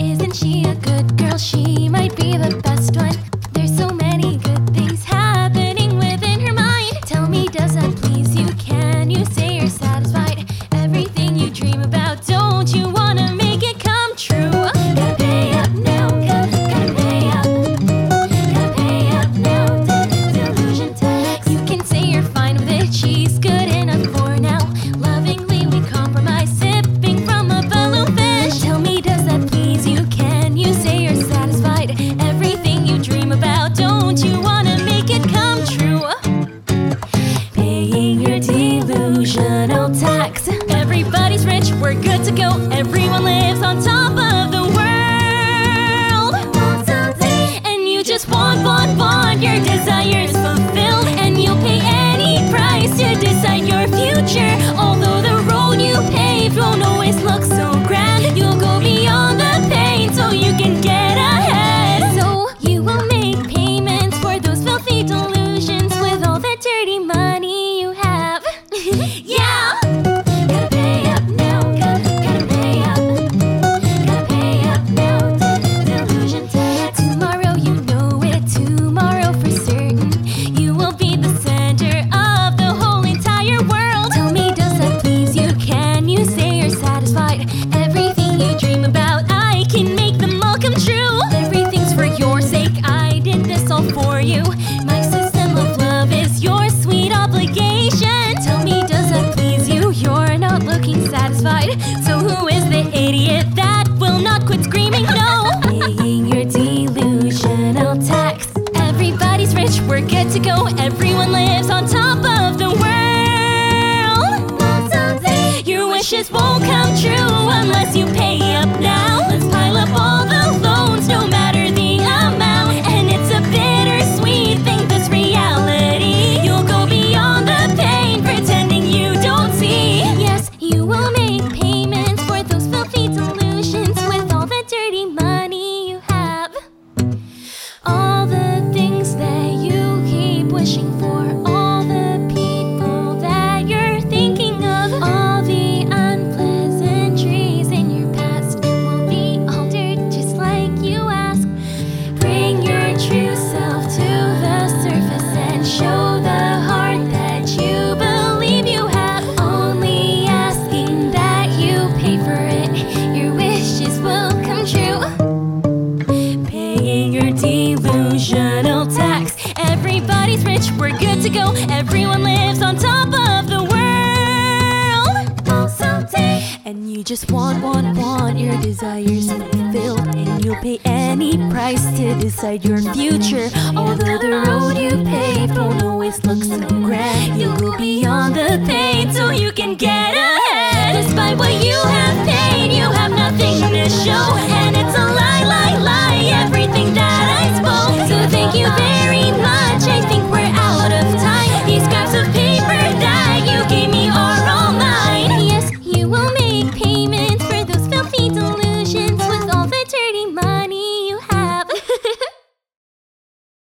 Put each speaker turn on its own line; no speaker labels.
Isn't she a good girl? She might be the best one. We're good to go you. My system of love is your sweet obligation. Tell me, does that please you? You're not looking satisfied. So who is the idiot that will not quit screaming? No, paying your delusional tax. Everybody's rich, we're good to go. Everyone lives on top of the world. Your wishes won't come. your delusional tax. Everybody's rich, we're good to go. Everyone lives on top of the world. And you just want, want, want your desires fulfilled. And you'll pay any price to decide your future. Although the road you pave won't always look so grand, you will be on the pain so you can get ahead. Despite what you have paid, you have nothing to show.